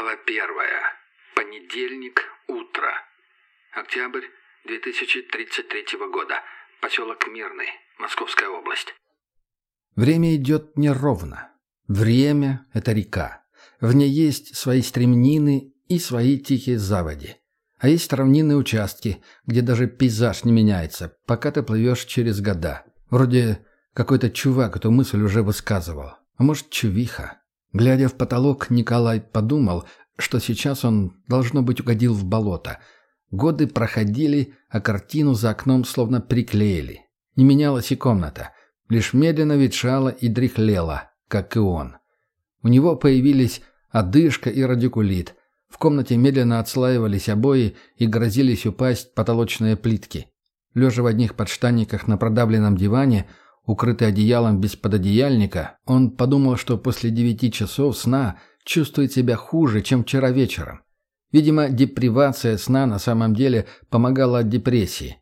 Глава первая. Понедельник. Утро. Октябрь 2033 года. Поселок Мирный. Московская область. Время идет неровно. Время — это река. В ней есть свои стремнины и свои тихие заводи. А есть равнинные участки, где даже пейзаж не меняется, пока ты плывешь через года. Вроде какой-то чувак эту мысль уже высказывал. А может, чувиха. Глядя в потолок, Николай подумал, что сейчас он, должно быть, угодил в болото. Годы проходили, а картину за окном словно приклеили. Не менялась и комната. Лишь медленно ветшала и дряхлела, как и он. У него появились одышка и радикулит. В комнате медленно отслаивались обои и грозились упасть потолочные плитки. Лежа в одних подштанниках на продавленном диване, Укрытый одеялом без пододеяльника, он подумал, что после девяти часов сна чувствует себя хуже, чем вчера вечером. Видимо, депривация сна на самом деле помогала от депрессии.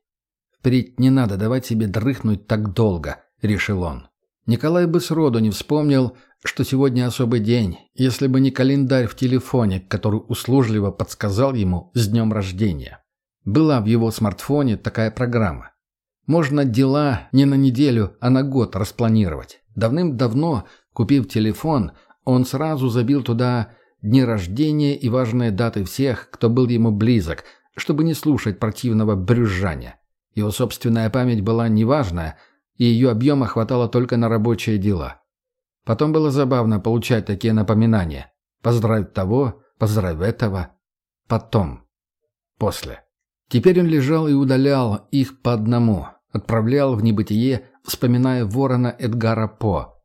«Впредь не надо давать себе дрыхнуть так долго», — решил он. Николай бы сроду не вспомнил, что сегодня особый день, если бы не календарь в телефоне, который услужливо подсказал ему с днем рождения. Была в его смартфоне такая программа. Можно дела не на неделю, а на год распланировать. Давным-давно, купив телефон, он сразу забил туда дни рождения и важные даты всех, кто был ему близок, чтобы не слушать противного брюзжания. Его собственная память была неважная, и ее объема хватало только на рабочие дела. Потом было забавно получать такие напоминания. Поздравить того, поздравь этого. Потом. После. Теперь он лежал и удалял их по одному, отправлял в небытие, вспоминая ворона Эдгара По.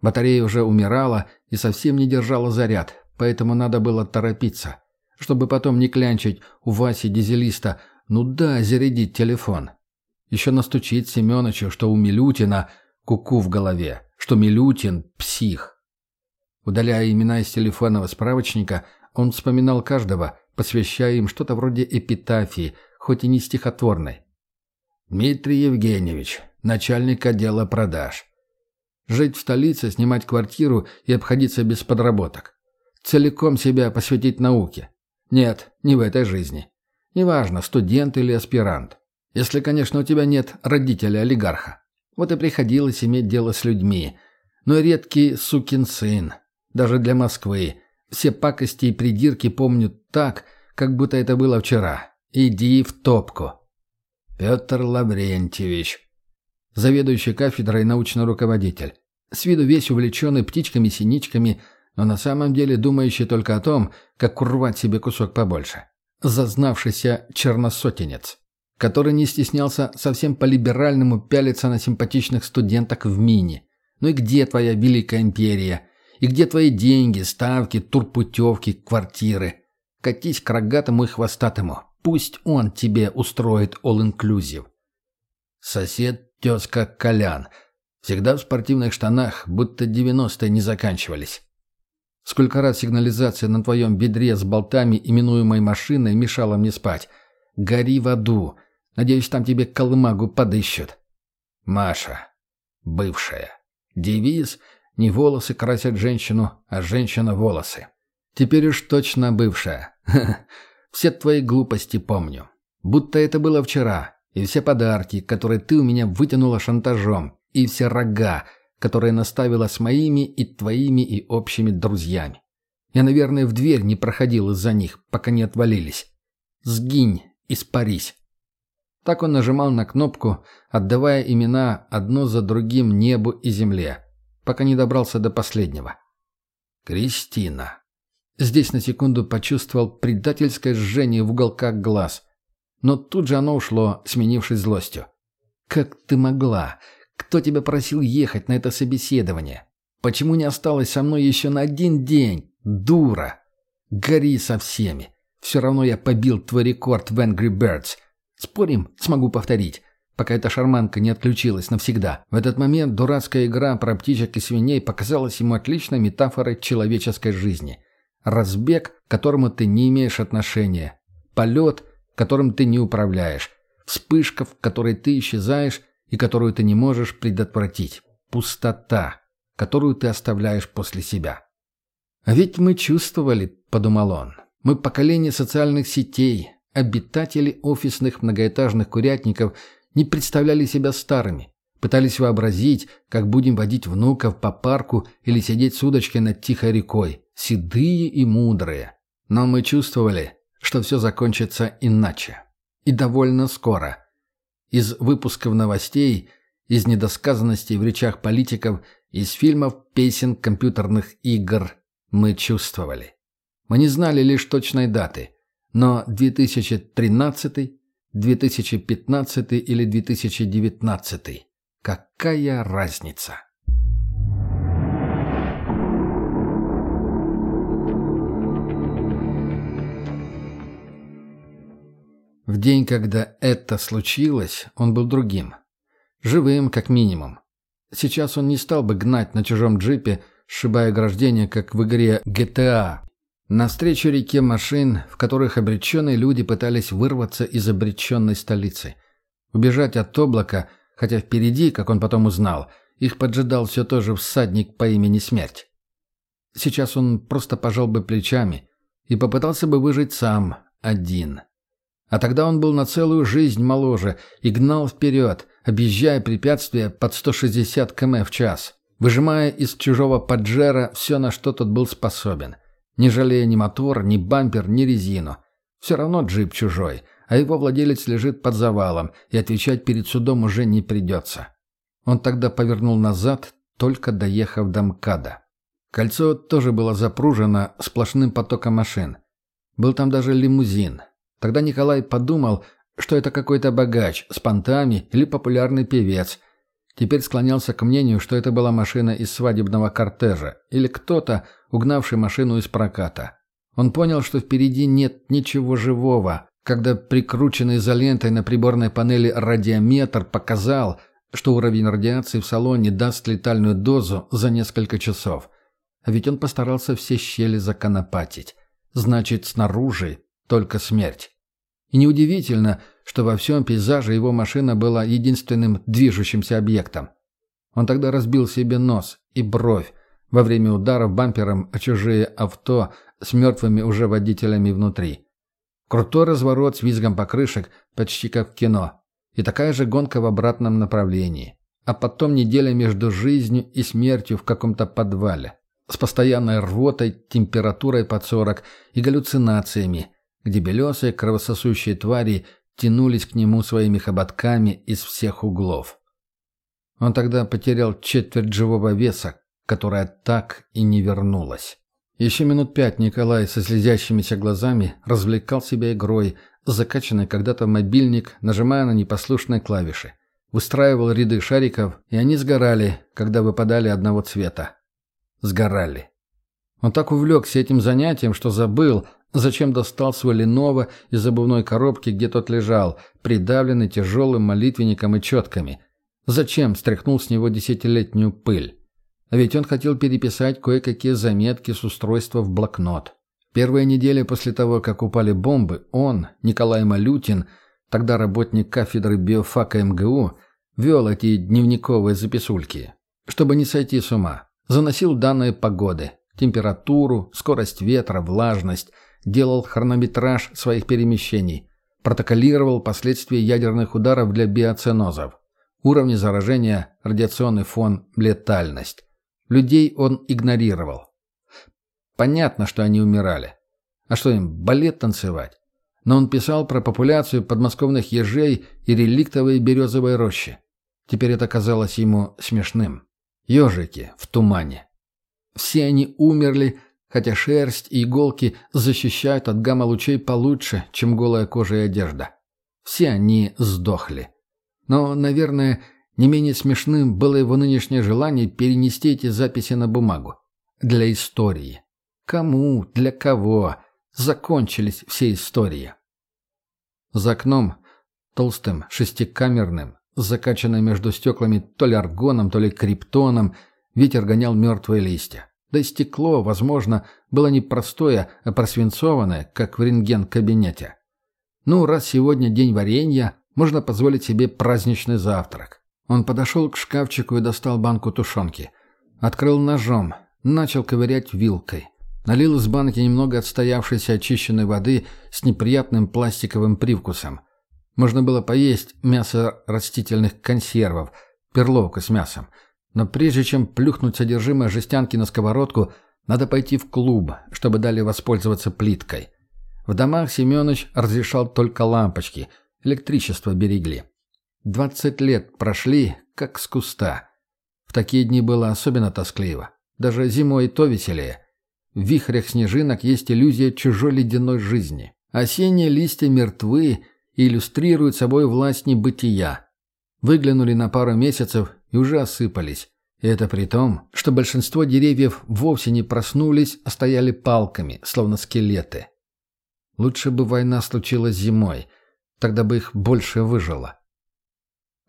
Батарея уже умирала и совсем не держала заряд, поэтому надо было торопиться, чтобы потом не клянчить у Васи дизелиста «ну да, зарядить телефон». Еще настучить Семеновичу, что у Милютина куку -ку в голове, что Милютин – псих. Удаляя имена из телефонного справочника, он вспоминал каждого, посвящая им что-то вроде эпитафии, хоть и не стихотворной. Дмитрий Евгеньевич, начальник отдела продаж. Жить в столице, снимать квартиру и обходиться без подработок. Целиком себя посвятить науке. Нет, не в этой жизни. Неважно, студент или аспирант. Если, конечно, у тебя нет родителя-олигарха. Вот и приходилось иметь дело с людьми. Но редкий сукин сын. Даже для Москвы. Все пакости и придирки помнят так, как будто это было вчера. Иди в топку. Петр Лаврентьевич. Заведующий кафедрой научный руководитель. С виду весь увлеченный птичками-синичками, но на самом деле думающий только о том, как урвать себе кусок побольше. Зазнавшийся черносотенец, который не стеснялся совсем по-либеральному пялиться на симпатичных студенток в мини. Ну и где твоя великая империя? И где твои деньги, ставки, турпутевки, квартиры? Катись к рогатому и хвостатому. Пусть он тебе устроит all-inclusive. Сосед, тезка, Колян. Всегда в спортивных штанах, будто девяностые не заканчивались. Сколько раз сигнализация на твоем бедре с болтами, именуемой машиной, мешала мне спать. Гори в аду. Надеюсь, там тебе колымагу подыщут. Маша. Бывшая. Девиз «Не волосы красят женщину, а женщина волосы». Теперь уж точно бывшая. Все твои глупости помню. Будто это было вчера. И все подарки, которые ты у меня вытянула шантажом. И все рога, которые наставила с моими и твоими и общими друзьями. Я, наверное, в дверь не проходил из-за них, пока не отвалились. Сгинь, испарись. Так он нажимал на кнопку, отдавая имена одно за другим небу и земле, пока не добрался до последнего. Кристина. Здесь на секунду почувствовал предательское жжение в уголках глаз. Но тут же оно ушло, сменившись злостью. «Как ты могла? Кто тебя просил ехать на это собеседование? Почему не осталась со мной еще на один день? Дура! Гори со всеми. Все равно я побил твой рекорд в Angry Birds. Спорим, смогу повторить, пока эта шарманка не отключилась навсегда. В этот момент дурацкая игра про птичек и свиней показалась ему отличной метафорой человеческой жизни. Разбег, к которому ты не имеешь отношения. Полет, которым ты не управляешь. Вспышка, в которой ты исчезаешь и которую ты не можешь предотвратить. Пустота, которую ты оставляешь после себя. «А ведь мы чувствовали», — подумал он, — «мы поколение социальных сетей, обитатели офисных многоэтажных курятников не представляли себя старыми, пытались вообразить, как будем водить внуков по парку или сидеть с удочкой над тихой рекой, седые и мудрые. Но мы чувствовали, что все закончится иначе. И довольно скоро. Из выпусков новостей, из недосказанностей в речах политиков, из фильмов, песен, компьютерных игр мы чувствовали. Мы не знали лишь точной даты, но 2013, 2015 или 2019 – какая разница? В день, когда это случилось, он был другим. Живым, как минимум. Сейчас он не стал бы гнать на чужом джипе, сшибая ограждение, как в игре GTA. Навстречу реке машин, в которых обреченные люди пытались вырваться из обреченной столицы. Убежать от облака, хотя впереди, как он потом узнал, их поджидал все тот же всадник по имени Смерть. Сейчас он просто пожал бы плечами и попытался бы выжить сам, один. А тогда он был на целую жизнь моложе и гнал вперед, объезжая препятствия под 160 км в час, выжимая из чужого поджера все, на что тот был способен, не жалея ни мотор, ни бампер, ни резину. Все равно джип чужой, а его владелец лежит под завалом, и отвечать перед судом уже не придется. Он тогда повернул назад, только доехав до МКАДа. Кольцо тоже было запружено сплошным потоком машин. Был там даже лимузин, Тогда Николай подумал, что это какой-то богач с понтами или популярный певец. Теперь склонялся к мнению, что это была машина из свадебного кортежа или кто-то, угнавший машину из проката. Он понял, что впереди нет ничего живого, когда прикрученный изолентой на приборной панели радиометр показал, что уровень радиации в салоне даст летальную дозу за несколько часов. А ведь он постарался все щели законопатить. Значит, снаружи только смерть. И неудивительно, что во всем пейзаже его машина была единственным движущимся объектом. Он тогда разбил себе нос и бровь во время ударов бампером о чужие авто с мертвыми уже водителями внутри. Крутой разворот с визгом покрышек, почти как в кино. И такая же гонка в обратном направлении. А потом неделя между жизнью и смертью в каком-то подвале. С постоянной рвотой, температурой под 40 и галлюцинациями – где белесые кровососущие твари тянулись к нему своими хоботками из всех углов. Он тогда потерял четверть живого веса, которая так и не вернулась. Еще минут пять Николай со слезящимися глазами развлекал себя игрой, закачанный когда-то мобильник, нажимая на непослушные клавиши. Выстраивал ряды шариков, и они сгорали, когда выпадали одного цвета. Сгорали. Он так увлекся этим занятием, что забыл, Зачем достал свой Леново из обувной коробки, где тот лежал, придавленный тяжелым молитвенником и четками? Зачем стряхнул с него десятилетнюю пыль? Ведь он хотел переписать кое-какие заметки с устройства в блокнот. Первые недели после того, как упали бомбы, он, Николай Малютин, тогда работник кафедры биофака МГУ, вел эти дневниковые записульки, чтобы не сойти с ума. Заносил данные погоды, температуру, скорость ветра, влажность – делал хронометраж своих перемещений, протоколировал последствия ядерных ударов для биоценозов, уровни заражения, радиационный фон, летальность. Людей он игнорировал. Понятно, что они умирали. А что им, балет танцевать? Но он писал про популяцию подмосковных ежей и реликтовые березовые рощи. Теперь это казалось ему смешным. Ежики в тумане. Все они умерли хотя шерсть и иголки защищают от гамма-лучей получше, чем голая кожа и одежда. Все они сдохли. Но, наверное, не менее смешным было его нынешнее желание перенести эти записи на бумагу. Для истории. Кому, для кого закончились все истории. За окном, толстым, шестикамерным, закачанным между стеклами то ли аргоном, то ли криптоном, ветер гонял мертвые листья. Да и стекло, возможно, было не простое, а просвинцованное, как в рентген-кабинете. Ну, раз сегодня день варенья, можно позволить себе праздничный завтрак. Он подошел к шкафчику и достал банку тушенки. Открыл ножом, начал ковырять вилкой. Налил из банки немного отстоявшейся очищенной воды с неприятным пластиковым привкусом. Можно было поесть мясо растительных консервов, перловка с мясом. Но прежде чем плюхнуть содержимое жестянки на сковородку, надо пойти в клуб, чтобы далее воспользоваться плиткой. В домах Семенович разрешал только лампочки, электричество берегли. Двадцать лет прошли, как с куста. В такие дни было особенно тоскливо. Даже зимой то веселее. В вихрях снежинок есть иллюзия чужой ледяной жизни. Осенние листья мертвы и иллюстрируют собой власть небытия. Выглянули на пару месяцев и уже осыпались. И это при том, что большинство деревьев вовсе не проснулись, а стояли палками, словно скелеты. Лучше бы война случилась зимой, тогда бы их больше выжило.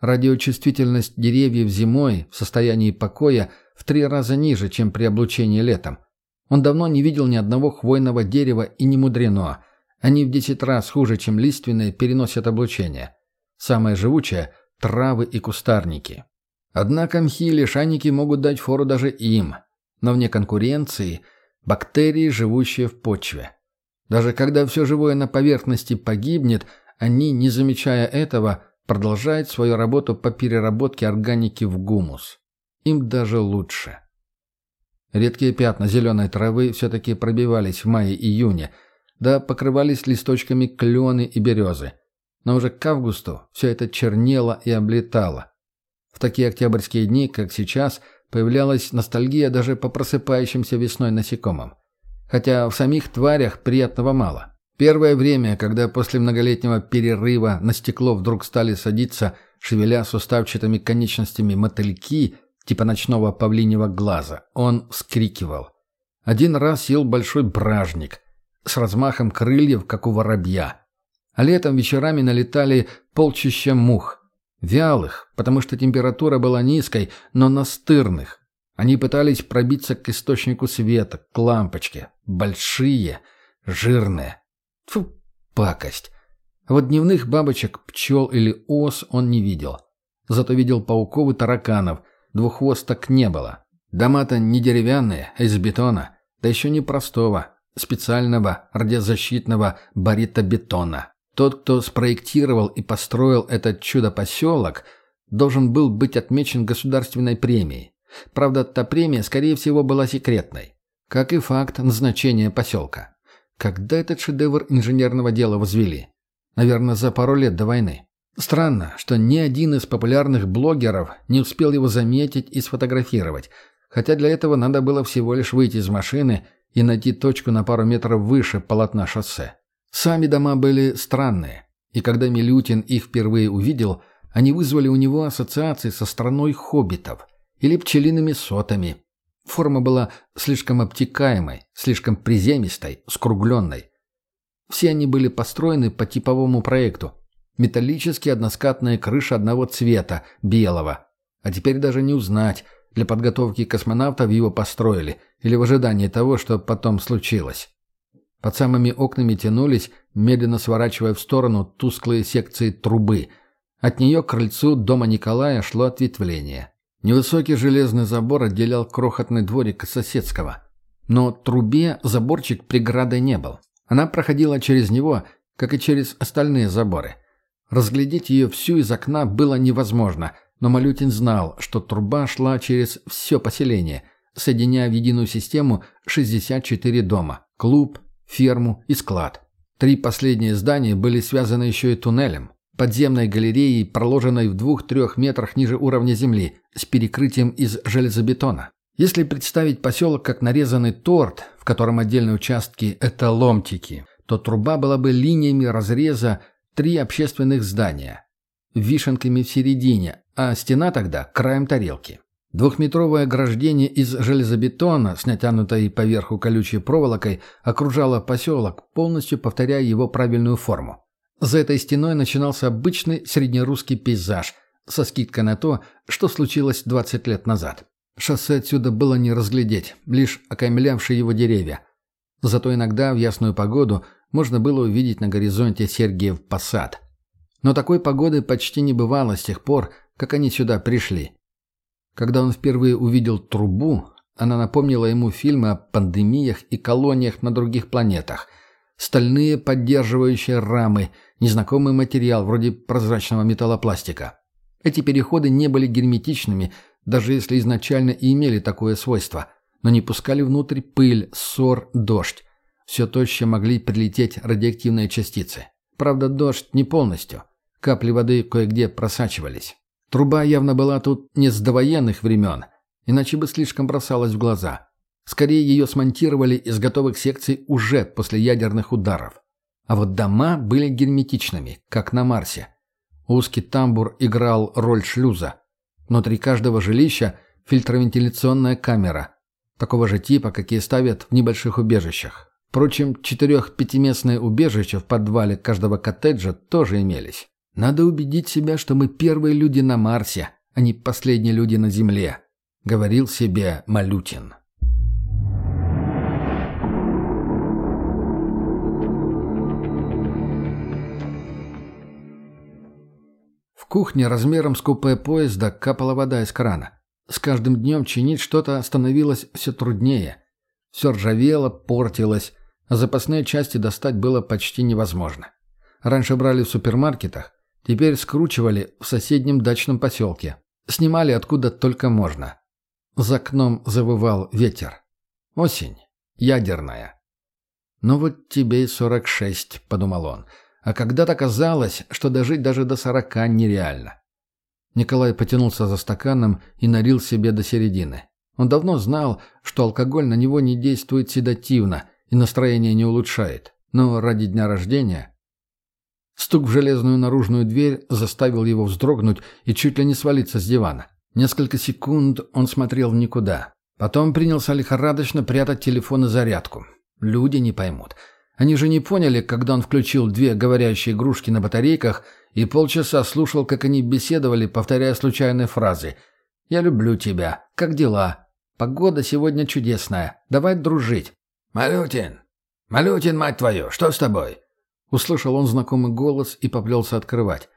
Радиочувствительность деревьев зимой в состоянии покоя в три раза ниже, чем при облучении летом. Он давно не видел ни одного хвойного дерева и не мудрено. Они в десять раз хуже, чем лиственные, переносят облучение. Самое живучее – травы и кустарники. Однако мхи и лишайники могут дать фору даже им. Но вне конкуренции – бактерии, живущие в почве. Даже когда все живое на поверхности погибнет, они, не замечая этого, продолжают свою работу по переработке органики в гумус. Им даже лучше. Редкие пятна зеленой травы все-таки пробивались в мае-июне, да покрывались листочками клены и березы. Но уже к августу все это чернело и облетало. В такие октябрьские дни, как сейчас, появлялась ностальгия даже по просыпающимся весной насекомым. Хотя в самих тварях приятного мало. Первое время, когда после многолетнего перерыва на стекло вдруг стали садиться, шевеля суставчатыми конечностями мотыльки, типа ночного павлиньего глаза, он вскрикивал. Один раз сел большой бражник с размахом крыльев, как у воробья. А летом вечерами налетали полчища мух. Вялых, потому что температура была низкой, но настырных, они пытались пробиться к источнику света, к лампочке. Большие, жирные. Фу, пакость. Вот дневных бабочек, пчел или ос он не видел. Зато видел пауков и тараканов. Двуххвосток не было. Дома-то не деревянные, а из бетона. Да еще не простого, специального радиозащитного баритобетона. Тот, кто спроектировал и построил этот чудо-поселок, должен был быть отмечен государственной премией. Правда, та премия, скорее всего, была секретной. Как и факт назначения поселка. Когда этот шедевр инженерного дела возвели? Наверное, за пару лет до войны. Странно, что ни один из популярных блогеров не успел его заметить и сфотографировать, хотя для этого надо было всего лишь выйти из машины и найти точку на пару метров выше полотна шоссе. Сами дома были странные, и когда Милютин их впервые увидел, они вызвали у него ассоциации со страной хоббитов – или пчелиными сотами. Форма была слишком обтекаемой, слишком приземистой, скругленной. Все они были построены по типовому проекту. Металлические односкатная крыша одного цвета, белого. А теперь даже не узнать, для подготовки космонавтов его построили, или в ожидании того, что потом случилось. Под самыми окнами тянулись, медленно сворачивая в сторону, тусклые секции трубы. От нее к крыльцу дома Николая шло ответвление. Невысокий железный забор отделял крохотный дворик соседского. Но трубе заборчик преградой не был. Она проходила через него, как и через остальные заборы. Разглядеть ее всю из окна было невозможно, но Малютин знал, что труба шла через все поселение, соединяя в единую систему 64 дома – клуб, ферму и склад. Три последние здания были связаны еще и туннелем подземной галереей, проложенной в двух-трех метрах ниже уровня земли, с перекрытием из железобетона. Если представить поселок как нарезанный торт, в котором отдельные участки – это ломтики, то труба была бы линиями разреза три общественных здания, вишенками в середине, а стена тогда – краем тарелки. Двухметровое ограждение из железобетона с натянутой поверху колючей проволокой окружало поселок, полностью повторяя его правильную форму. За этой стеной начинался обычный среднерусский пейзаж, со скидкой на то, что случилось 20 лет назад. Шоссе отсюда было не разглядеть, лишь окаймлявшие его деревья. Зато иногда в ясную погоду можно было увидеть на горизонте Сергиев посад. Но такой погоды почти не бывало с тех пор, как они сюда пришли. Когда он впервые увидел трубу, она напомнила ему фильмы о пандемиях и колониях на других планетах. Стальные поддерживающие рамы, незнакомый материал вроде прозрачного металлопластика. Эти переходы не были герметичными, даже если изначально и имели такое свойство, но не пускали внутрь пыль, ссор, дождь. Все то, с чем могли прилететь радиоактивные частицы. Правда, дождь не полностью. Капли воды кое-где просачивались. Труба явно была тут не с довоенных времен, иначе бы слишком бросалась в глаза. Скорее ее смонтировали из готовых секций уже после ядерных ударов. А вот дома были герметичными, как на Марсе. Узкий тамбур играл роль шлюза. Внутри каждого жилища фильтровентиляционная камера, такого же типа, какие ставят в небольших убежищах. Впрочем, четырех-пятиместные убежища в подвале каждого коттеджа тоже имелись. Надо убедить себя, что мы первые люди на Марсе, а не последние люди на Земле, говорил себе Малютин. В кухне размером с купе поезда капала вода из крана. С каждым днем чинить что-то становилось все труднее. Все ржавело, портилось, а запасные части достать было почти невозможно. Раньше брали в супермаркетах, теперь скручивали в соседнем дачном поселке. Снимали откуда только можно. За окном завывал ветер. Осень. Ядерная. «Ну вот тебе и сорок шесть», — подумал он. «А когда-то казалось, что дожить даже до сорока нереально». Николай потянулся за стаканом и налил себе до середины. Он давно знал, что алкоголь на него не действует седативно и настроение не улучшает. Но ради дня рождения... Стук в железную наружную дверь заставил его вздрогнуть и чуть ли не свалиться с дивана. Несколько секунд он смотрел в никуда. Потом принялся лихорадочно прятать телефон и зарядку. Люди не поймут. Они же не поняли, когда он включил две говорящие игрушки на батарейках и полчаса слушал, как они беседовали, повторяя случайные фразы. «Я люблю тебя. Как дела? Погода сегодня чудесная. Давай дружить». «Малютин! Малютин, мать твою, что с тобой?» Услышал он знакомый голос и поплелся открывать.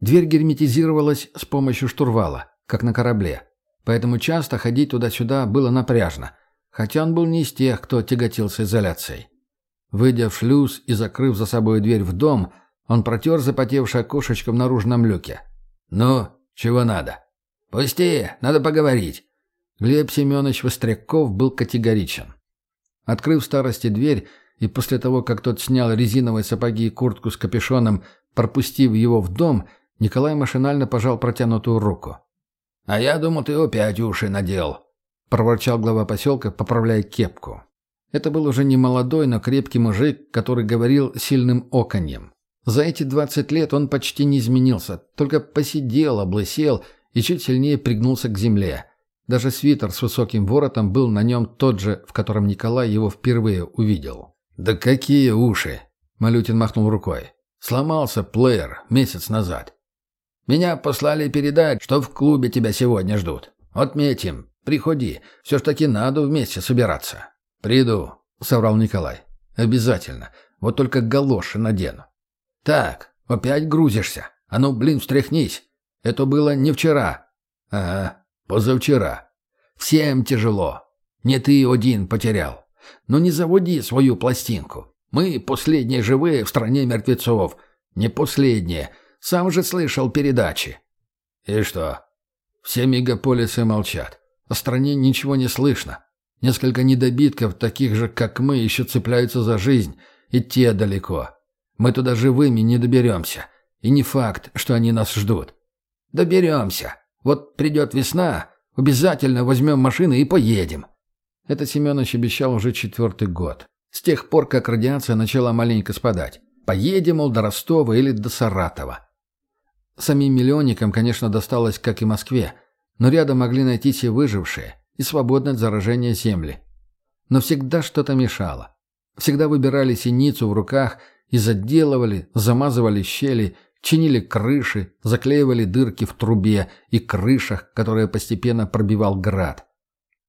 Дверь герметизировалась с помощью штурвала, как на корабле. Поэтому часто ходить туда-сюда было напряжно, хотя он был не из тех, кто тяготился изоляцией. Выйдя в шлюз и закрыв за собой дверь в дом, он протер запотевшее окошечко в наружном люке. «Ну, чего надо?» «Пусти, надо поговорить». Глеб Семенович Востряков был категоричен. Открыв старости дверь и после того, как тот снял резиновые сапоги и куртку с капюшоном, пропустив его в дом, Николай машинально пожал протянутую руку. «А я думал, ты опять уши надел», — проворчал глава поселка, поправляя кепку. Это был уже не молодой, но крепкий мужик, который говорил сильным оконьем. За эти двадцать лет он почти не изменился, только посидел, облысел и чуть сильнее пригнулся к земле. Даже свитер с высоким воротом был на нем тот же, в котором Николай его впервые увидел. «Да какие уши!» — Малютин махнул рукой. «Сломался плеер месяц назад. Меня послали передать, что в клубе тебя сегодня ждут. Отметим. Приходи. Все ж таки надо вместе собираться». «Приду», — соврал Николай. «Обязательно. Вот только галоши надену». «Так, опять грузишься. А ну, блин, встряхнись. Это было не вчера». «Ага, позавчера. Всем тяжело. Не ты один потерял. Но не заводи свою пластинку. Мы последние живые в стране мертвецов. Не последние. Сам же слышал передачи». «И что?» «Все мегаполисы молчат. О стране ничего не слышно. Несколько недобитков, таких же, как мы, еще цепляются за жизнь. И те далеко. Мы туда живыми не доберемся. И не факт, что они нас ждут. Доберемся. Вот придет весна, обязательно возьмем машины и поедем. Это Семенович обещал уже четвертый год. С тех пор, как радиация начала маленько спадать. Поедем, мол, до Ростова или до Саратова. Самим миллионникам, конечно, досталось, как и Москве, но рядом могли найтись и выжившие и свободное от заражения земли. Но всегда что-то мешало. Всегда выбирали синицу в руках и заделывали, замазывали щели, чинили крыши, заклеивали дырки в трубе и крышах, которые постепенно пробивал град.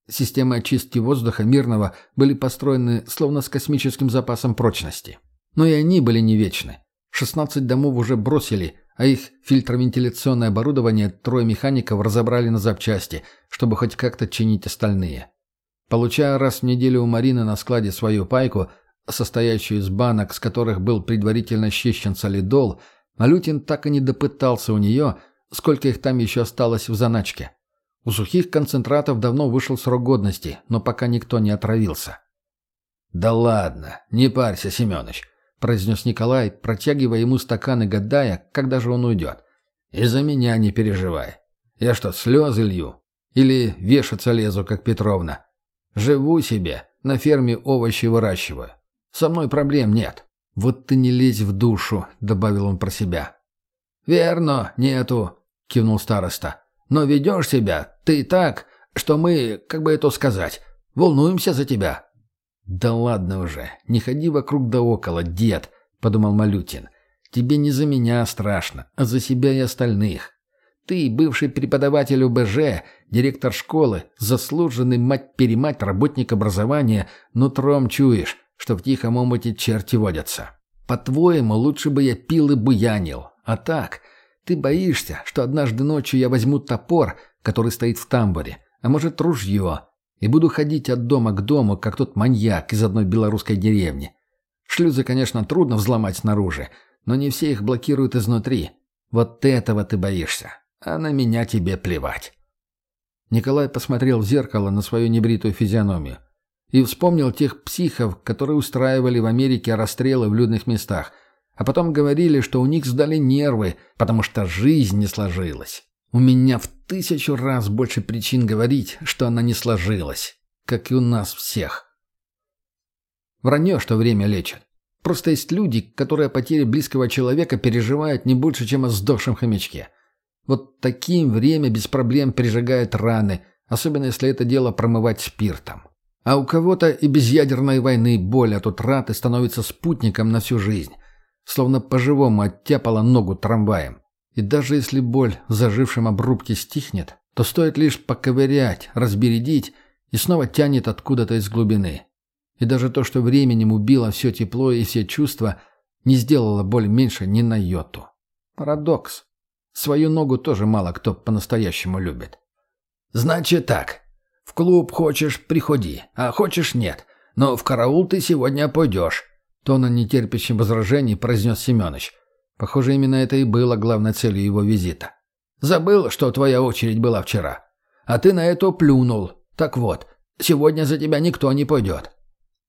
Системы очистки воздуха мирного были построены словно с космическим запасом прочности. Но и они были не вечны. 16 домов уже бросили, а их фильтровентиляционное оборудование трое механиков разобрали на запчасти, чтобы хоть как-то чинить остальные. Получая раз в неделю у Марины на складе свою пайку, состоящую из банок, с которых был предварительно счищен солидол, Малютин так и не допытался у нее, сколько их там еще осталось в заначке. У сухих концентратов давно вышел срок годности, но пока никто не отравился. «Да ладно, не парься, Семенович», — произнес Николай, протягивая ему стакан и гадая, когда же он уйдет. «И за меня не переживай. Я что, слезы лью? Или вешаться лезу, как Петровна? Живу себе, на ферме овощи выращиваю. Со мной проблем нет». «Вот ты не лезь в душу», — добавил он про себя. «Верно, нету», — кивнул староста. «Но ведешь себя ты так, что мы, как бы это сказать, волнуемся за тебя». «Да ладно уже, не ходи вокруг да около, дед», — подумал Малютин. «Тебе не за меня страшно, а за себя и остальных. Ты, бывший преподаватель УБЖ, директор школы, заслуженный мать-перемать работник образования, нутром чуешь, что в тихом омуте черти водятся. По-твоему, лучше бы я пил и буянил. А так, ты боишься, что однажды ночью я возьму топор, который стоит в тамбуре, а может ружье, и буду ходить от дома к дому, как тот маньяк из одной белорусской деревни. Шлюзы, конечно, трудно взломать снаружи, но не все их блокируют изнутри. Вот этого ты боишься, а на меня тебе плевать. Николай посмотрел в зеркало на свою небритую физиономию и вспомнил тех психов, которые устраивали в Америке расстрелы в людных местах, а потом говорили, что у них сдали нервы, потому что жизнь не сложилась. У меня в тысячу раз больше причин говорить, что она не сложилась, как и у нас всех. Вранье, что время лечит. Просто есть люди, которые о потере близкого человека переживают не больше, чем о сдохшем хомячке. Вот таким время без проблем пережигает раны, особенно если это дело промывать спиртом. А у кого-то и без ядерной войны боль от утраты становится спутником на всю жизнь. Словно по-живому оттяпала ногу трамваем. И даже если боль в зажившем обрубке стихнет, то стоит лишь поковырять, разбередить, и снова тянет откуда-то из глубины. И даже то, что временем убило все тепло и все чувства, не сделало боль меньше ни на йоту. Парадокс. Свою ногу тоже мало кто по-настоящему любит. «Значит так. В клуб хочешь – приходи, а хочешь – нет. Но в караул ты сегодня пойдешь», – тоном нетерпящим возражений произнес Семенович. Похоже, именно это и было главной целью его визита. «Забыл, что твоя очередь была вчера. А ты на это плюнул. Так вот, сегодня за тебя никто не пойдет».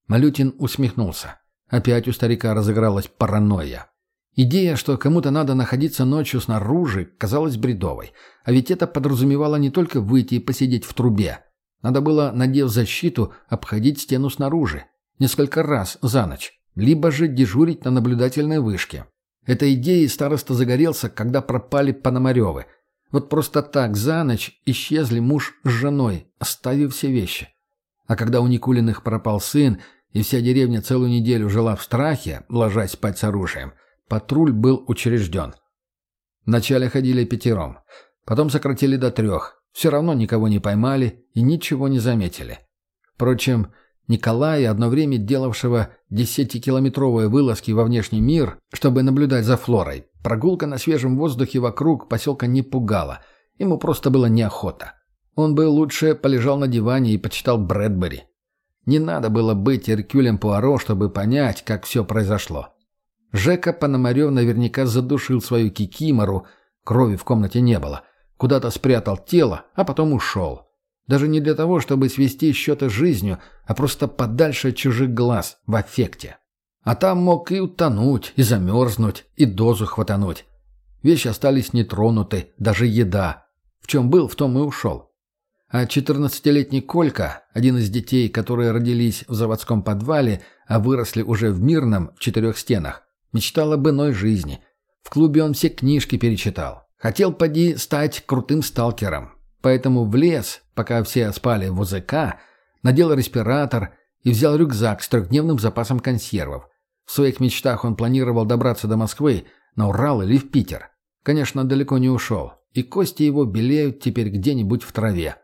Малютин усмехнулся. Опять у старика разыгралась паранойя. Идея, что кому-то надо находиться ночью снаружи, казалась бредовой. А ведь это подразумевало не только выйти и посидеть в трубе. Надо было, надев защиту, обходить стену снаружи. Несколько раз за ночь. Либо же дежурить на наблюдательной вышке. Этой идеей староста загорелся, когда пропали Пономаревы. Вот просто так за ночь исчезли муж с женой, оставив все вещи. А когда у Никулиных пропал сын, и вся деревня целую неделю жила в страхе, ложась спать с оружием, патруль был учрежден. Вначале ходили пятером, потом сократили до трех. Все равно никого не поймали и ничего не заметили. Впрочем, Николая, одно время делавшего десятикилометровые вылазки во внешний мир, чтобы наблюдать за флорой, прогулка на свежем воздухе вокруг поселка не пугала. Ему просто было неохота. Он бы лучше полежал на диване и почитал Брэдбери. Не надо было быть Эркюлем Пуаро, чтобы понять, как все произошло. Жека Пономарев наверняка задушил свою кикимору, крови в комнате не было, куда-то спрятал тело, а потом ушел. Даже не для того, чтобы свести счеты с жизнью, а просто подальше от чужих глаз, в аффекте. А там мог и утонуть, и замерзнуть, и дозу хватануть. Вещи остались нетронуты, даже еда. В чем был, в том и ушел. А 14-летний Колька, один из детей, которые родились в заводском подвале, а выросли уже в мирном, в четырех стенах, мечтал об иной жизни. В клубе он все книжки перечитал. Хотел, поди, стать крутым сталкером. Поэтому влез, пока все спали в ОЗК, надел респиратор и взял рюкзак с трехдневным запасом консервов. В своих мечтах он планировал добраться до Москвы, на Урал или в Питер. Конечно, далеко не ушел, и кости его белеют теперь где-нибудь в траве.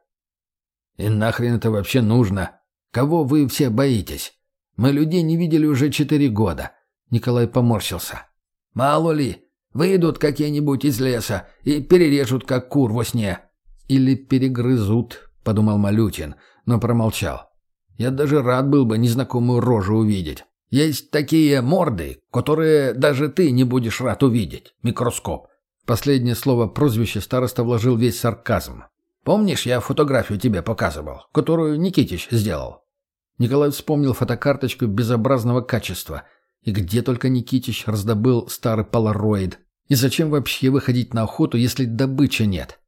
«И нахрен это вообще нужно? Кого вы все боитесь? Мы людей не видели уже четыре года». Николай поморщился. «Мало ли, выйдут какие-нибудь из леса и перережут, как кур во сне. «Или перегрызут», — подумал Малютин, но промолчал. Я даже рад был бы незнакомую рожу увидеть. Есть такие морды, которые даже ты не будешь рад увидеть. Микроскоп. Последнее слово прозвище староста вложил весь сарказм. Помнишь, я фотографию тебе показывал, которую Никитич сделал? Николай вспомнил фотокарточку безобразного качества. И где только Никитич раздобыл старый полароид. И зачем вообще выходить на охоту, если добычи нет?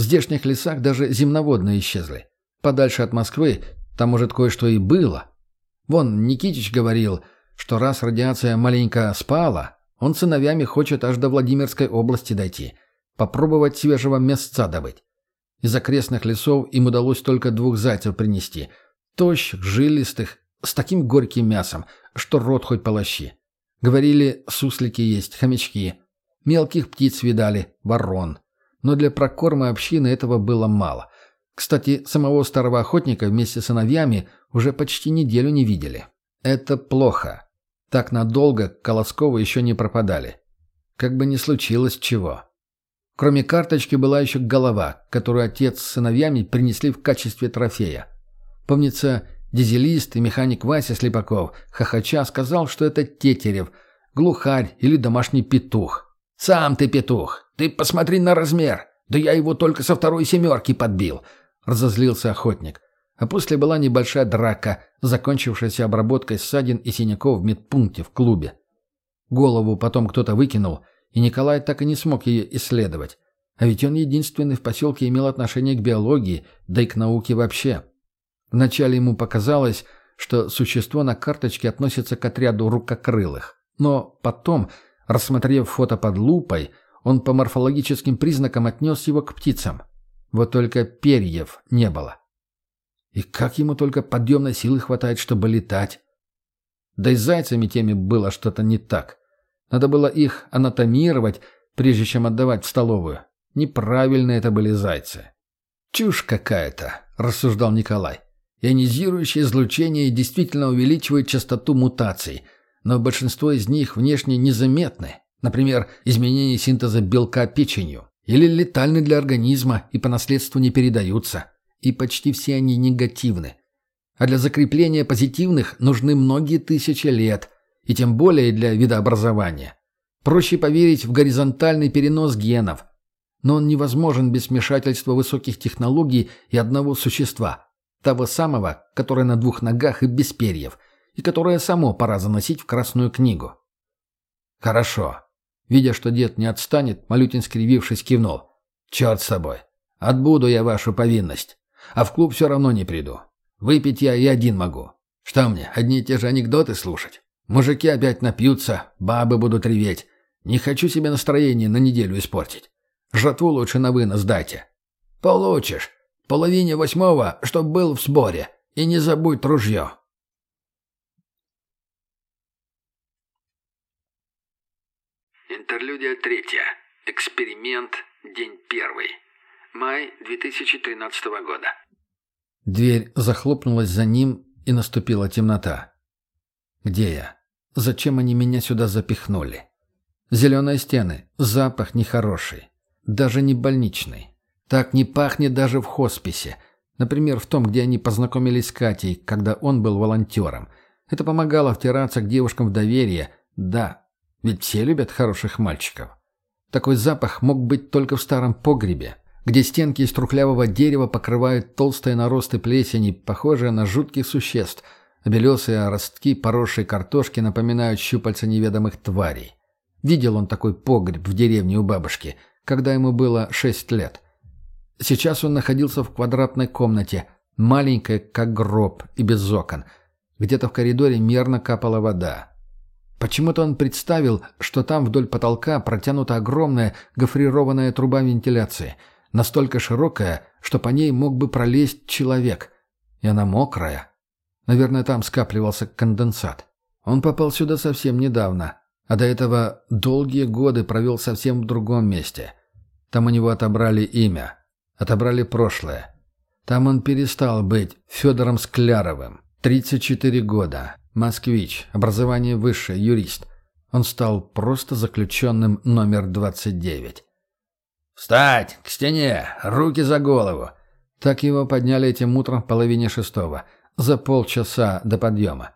В здешних лесах даже земноводные исчезли. Подальше от Москвы там, может, кое-что и было. Вон, Никитич говорил, что раз радиация маленько спала, он сыновьями хочет аж до Владимирской области дойти. Попробовать свежего мясца добыть. Из окрестных лесов им удалось только двух зайцев принести. Тощих, жилистых, с таким горьким мясом, что рот хоть полощи. Говорили, суслики есть, хомячки. Мелких птиц видали, ворон. Но для прокорма общины этого было мало. Кстати, самого старого охотника вместе с сыновьями уже почти неделю не видели. Это плохо. Так надолго Колосковы еще не пропадали. Как бы ни случилось чего. Кроме карточки была еще голова, которую отец с сыновьями принесли в качестве трофея. Помнится, дизелист и механик Вася Слепаков, хохоча, сказал, что это тетерев, глухарь или домашний петух. «Сам ты петух! Ты посмотри на размер! Да я его только со второй семерки подбил!» — разозлился охотник. А после была небольшая драка, закончившаяся обработкой ссадин и синяков в медпункте в клубе. Голову потом кто-то выкинул, и Николай так и не смог ее исследовать. А ведь он единственный в поселке имел отношение к биологии, да и к науке вообще. Вначале ему показалось, что существо на карточке относится к отряду рукокрылых. Но потом, рассмотрев фото под лупой, он по морфологическим признакам отнес его к птицам. Вот только перьев не было. И как ему только подъемной силы хватает, чтобы летать? Да и с зайцами теми было что-то не так. Надо было их анатомировать, прежде чем отдавать в столовую. Неправильно это были зайцы. «Чушь какая-то», — рассуждал Николай. «Ионизирующее излучение действительно увеличивает частоту мутаций, но большинство из них внешне незаметны. Например, изменение синтеза белка печенью. Или летальны для организма и по наследству не передаются и почти все они негативны. А для закрепления позитивных нужны многие тысячи лет, и тем более для видообразования. Проще поверить в горизонтальный перенос генов, но он невозможен без вмешательства высоких технологий и одного существа, того самого, которое на двух ногах и без перьев, и которое само пора заносить в Красную книгу. «Хорошо». Видя, что дед не отстанет, Малютин, скривившись, кивнул. «Черт с собой. Отбуду я вашу повинность. А в клуб все равно не приду. Выпить я и один могу. Что мне, одни и те же анекдоты слушать? Мужики опять напьются, бабы будут реветь. Не хочу себе настроение на неделю испортить. Жатву лучше на вынос дайте. Получишь. Половине восьмого, чтоб был в сборе. И не забудь ружье. Интерлюдия третья. Эксперимент. День первый. Май 2013 года. Дверь захлопнулась за ним, и наступила темнота. «Где я? Зачем они меня сюда запихнули?» «Зеленые стены, запах нехороший, даже не больничный. Так не пахнет даже в хосписе. Например, в том, где они познакомились с Катей, когда он был волонтером. Это помогало втираться к девушкам в доверие. Да, ведь все любят хороших мальчиков. Такой запах мог быть только в старом погребе, где стенки из трухлявого дерева покрывают толстые наросты плесени, похожие на жутких существ, а белесые ростки поросшей картошки напоминают щупальца неведомых тварей. Видел он такой погреб в деревне у бабушки, когда ему было шесть лет. Сейчас он находился в квадратной комнате, маленькой, как гроб, и без окон. Где-то в коридоре мерно капала вода. Почему-то он представил, что там вдоль потолка протянута огромная гофрированная труба вентиляции – настолько широкая, что по ней мог бы пролезть человек. И она мокрая. Наверное, там скапливался конденсат. Он попал сюда совсем недавно, а до этого долгие годы провел совсем в другом месте. Там у него отобрали имя, отобрали прошлое. Там он перестал быть Федором Скляровым. 34 года. Москвич. Образование высшее, юрист. Он стал просто заключенным номер 29. «Встать! К стене! Руки за голову!» Так его подняли этим утром в половине шестого. за полчаса до подъема.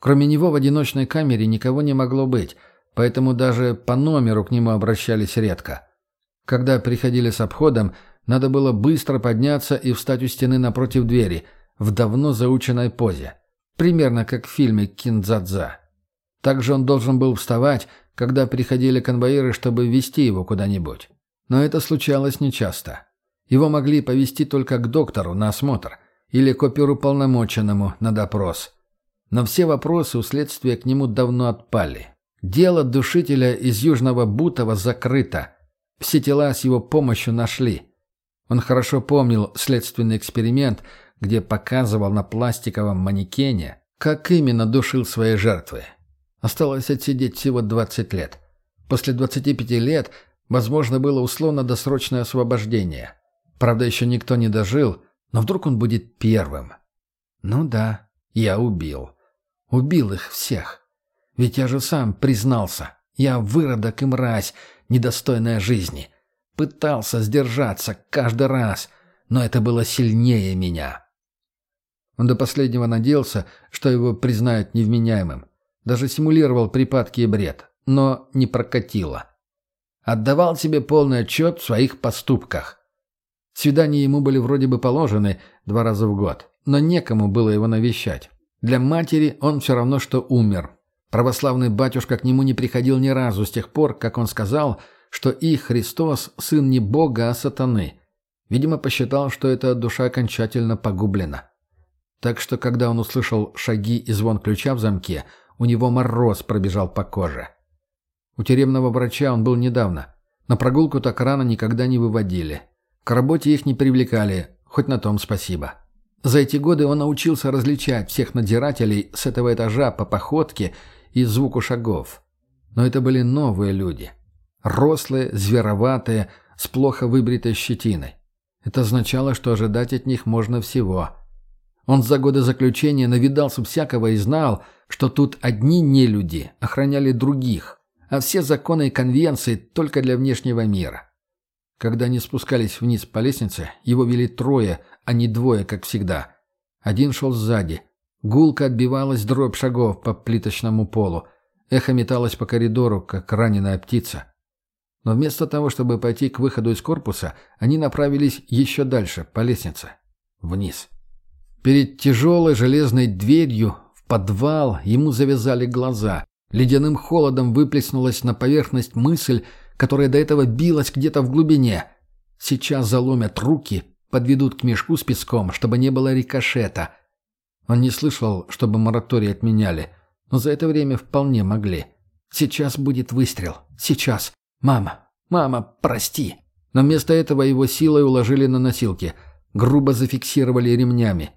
Кроме него в одиночной камере никого не могло быть, поэтому даже по номеру к нему обращались редко. Когда приходили с обходом, надо было быстро подняться и встать у стены напротив двери, в давно заученной позе. Примерно как в фильме «Киндзадза». Также он должен был вставать, когда приходили конвоиры, чтобы вести его куда-нибудь. Но это случалось нечасто. Его могли повести только к доктору на осмотр или к оперуполномоченному на допрос. Но все вопросы у следствия к нему давно отпали. Дело душителя из Южного Бутова закрыто. Все тела с его помощью нашли. Он хорошо помнил следственный эксперимент, где показывал на пластиковом манекене, как именно душил свои жертвы. Осталось отсидеть всего 20 лет. После 25 лет возможно было условно-досрочное освобождение. Правда, еще никто не дожил, но вдруг он будет первым. Ну да, я убил. Убил их всех. Ведь я же сам признался. Я выродок и мразь, недостойная жизни. Пытался сдержаться каждый раз, но это было сильнее меня. Он до последнего надеялся, что его признают невменяемым. Даже симулировал припадки и бред, но не прокатило. Отдавал себе полный отчет в своих поступках. Свидания ему были вроде бы положены два раза в год, но некому было его навещать. Для матери он все равно, что умер. Православный батюшка к нему не приходил ни разу с тех пор, как он сказал, что их Христос – сын не Бога, а сатаны. Видимо, посчитал, что эта душа окончательно погублена. Так что, когда он услышал шаги и звон ключа в замке, у него мороз пробежал по коже. У тюремного врача он был недавно. На прогулку так рано никогда не выводили. К работе их не привлекали, хоть на том спасибо. За эти годы он научился различать всех надзирателей с этого этажа по походке и звуку шагов. Но это были новые люди. Рослые, звероватые, с плохо выбритой щетиной. Это означало, что ожидать от них можно всего. Он за годы заключения навидался всякого и знал, что тут одни нелюди охраняли других, а все законы и конвенции только для внешнего мира. Когда они спускались вниз по лестнице, его вели трое, а не двое, как всегда. Один шел сзади. Гулко отбивалась дробь шагов по плиточному полу. Эхо металось по коридору, как раненая птица. Но вместо того, чтобы пойти к выходу из корпуса, они направились еще дальше, по лестнице. Вниз. Перед тяжелой железной дверью в подвал ему завязали глаза. Ледяным холодом выплеснулась на поверхность мысль, которая до этого билась где-то в глубине. Сейчас заломят руки, подведут к мешку с песком, чтобы не было рикошета. Он не слышал, чтобы мораторий отменяли, но за это время вполне могли. Сейчас будет выстрел. Сейчас. Мама. Мама, прости. Но вместо этого его силой уложили на носилки. Грубо зафиксировали ремнями.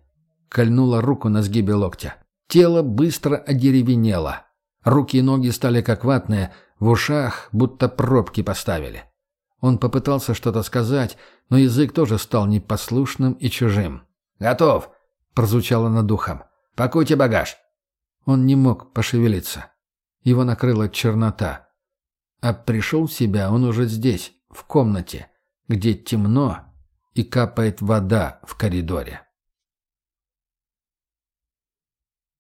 Кольнула руку на сгибе локтя. Тело быстро одеревенело. Руки и ноги стали как ватные, в ушах будто пробки поставили. Он попытался что-то сказать, но язык тоже стал непослушным и чужим. «Готов!» — прозвучало над ухом. «Пакуйте багаж!» Он не мог пошевелиться. Его накрыла чернота. А пришел в себя он уже здесь, в комнате, где темно и капает вода в коридоре.